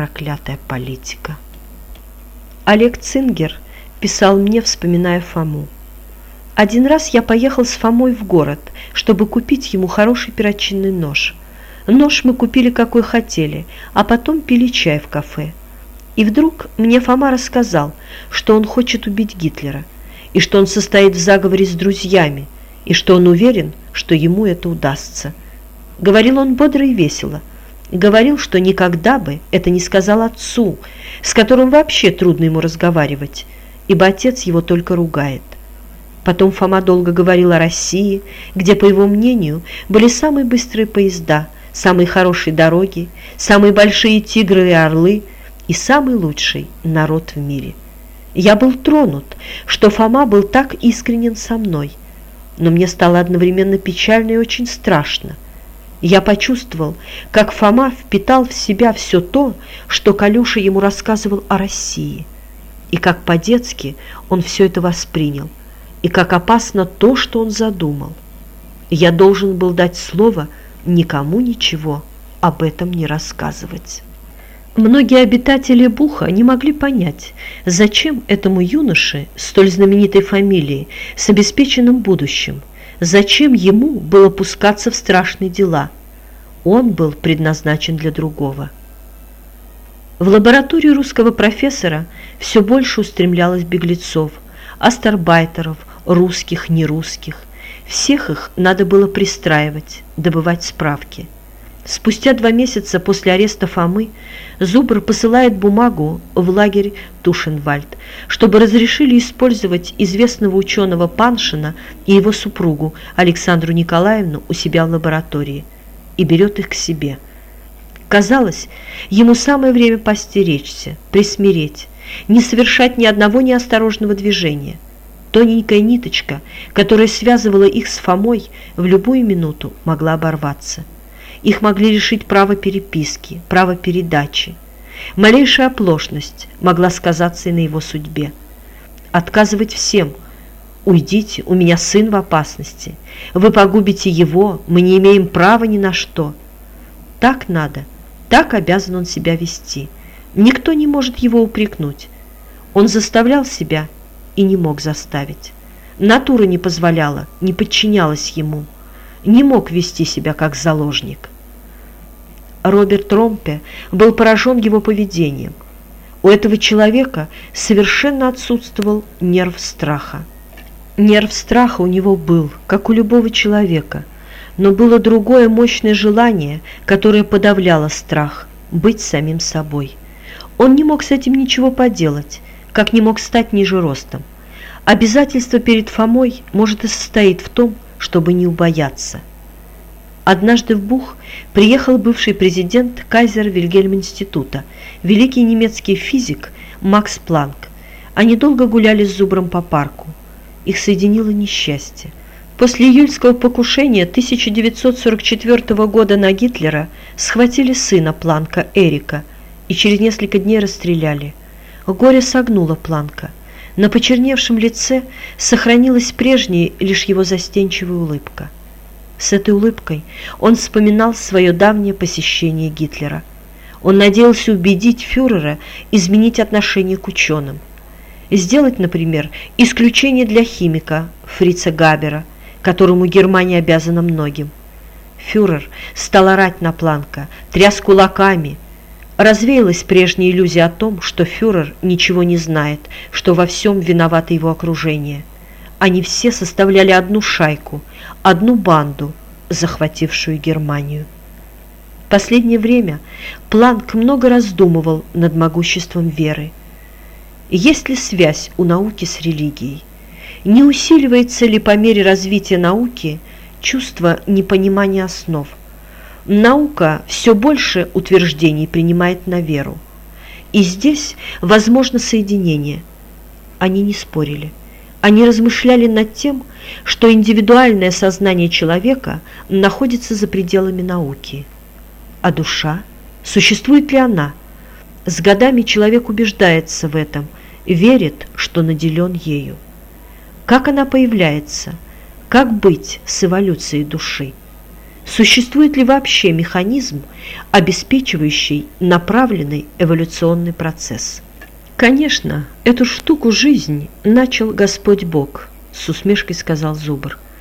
Проклятая политика. Олег Цингер писал мне, вспоминая Фому. Один раз я поехал с Фомой в город, чтобы купить ему хороший перочинный нож. Нож мы купили какой хотели, а потом пили чай в кафе. И вдруг мне Фома рассказал, что он хочет убить Гитлера, и что он состоит в заговоре с друзьями, и что он уверен, что ему это удастся. Говорил он бодро и весело. Говорил, что никогда бы это не сказал отцу, с которым вообще трудно ему разговаривать, ибо отец его только ругает. Потом Фома долго говорил о России, где, по его мнению, были самые быстрые поезда, самые хорошие дороги, самые большие тигры и орлы и самый лучший народ в мире. Я был тронут, что Фома был так искренен со мной, но мне стало одновременно печально и очень страшно. Я почувствовал, как Фома впитал в себя все то, что Калюша ему рассказывал о России, и как по-детски он все это воспринял, и как опасно то, что он задумал. Я должен был дать слово никому ничего об этом не рассказывать. Многие обитатели Буха не могли понять, зачем этому юноше столь знаменитой фамилии с обеспеченным будущим, зачем ему было пускаться в страшные дела. Он был предназначен для другого. В лабораторию русского профессора все больше устремлялось беглецов, астарбайтеров, русских, нерусских. Всех их надо было пристраивать, добывать справки – Спустя два месяца после ареста Фомы Зубр посылает бумагу в лагерь Тушенвальд, чтобы разрешили использовать известного ученого Паншина и его супругу Александру Николаевну у себя в лаборатории и берет их к себе. Казалось, ему самое время постеречься, присмиреть, не совершать ни одного неосторожного движения. Тоненькая ниточка, которая связывала их с Фомой, в любую минуту могла оборваться. Их могли лишить права переписки, права передачи. Малейшая оплошность могла сказаться и на его судьбе. Отказывать всем «Уйдите, у меня сын в опасности. Вы погубите его, мы не имеем права ни на что». Так надо, так обязан он себя вести. Никто не может его упрекнуть. Он заставлял себя и не мог заставить. Натура не позволяла, не подчинялась ему не мог вести себя как заложник. Роберт Ромпе был поражен его поведением. У этого человека совершенно отсутствовал нерв страха. Нерв страха у него был, как у любого человека, но было другое мощное желание, которое подавляло страх – быть самим собой. Он не мог с этим ничего поделать, как не мог стать ниже ростом. Обязательство перед Фомой может и состоит в том, чтобы не убояться. Однажды в Бух приехал бывший президент Кайзер Вильгельм института, великий немецкий физик Макс Планк. Они долго гуляли с Зубром по парку. Их соединило несчастье. После июльского покушения 1944 года на Гитлера схватили сына Планка, Эрика, и через несколько дней расстреляли. Горе согнуло Планка. На почерневшем лице сохранилась прежняя лишь его застенчивая улыбка. С этой улыбкой он вспоминал свое давнее посещение Гитлера. Он надеялся убедить фюрера изменить отношение к ученым. Сделать, например, исключение для химика Фрица Габера, которому Германия обязана многим. Фюрер стал орать на Планка, тряс кулаками. Развеялась прежняя иллюзия о том, что фюрер ничего не знает, что во всем виновато его окружение. Они все составляли одну шайку, одну банду, захватившую Германию. В последнее время Планк много раздумывал над могуществом веры. Есть ли связь у науки с религией? Не усиливается ли по мере развития науки чувство непонимания основ? Наука все больше утверждений принимает на веру. И здесь возможно соединение. Они не спорили. Они размышляли над тем, что индивидуальное сознание человека находится за пределами науки. А душа? Существует ли она? С годами человек убеждается в этом, верит, что наделен ею. Как она появляется? Как быть с эволюцией души? Существует ли вообще механизм, обеспечивающий направленный эволюционный процесс? Конечно, эту штуку жизнь начал Господь Бог, с усмешкой сказал Зубр –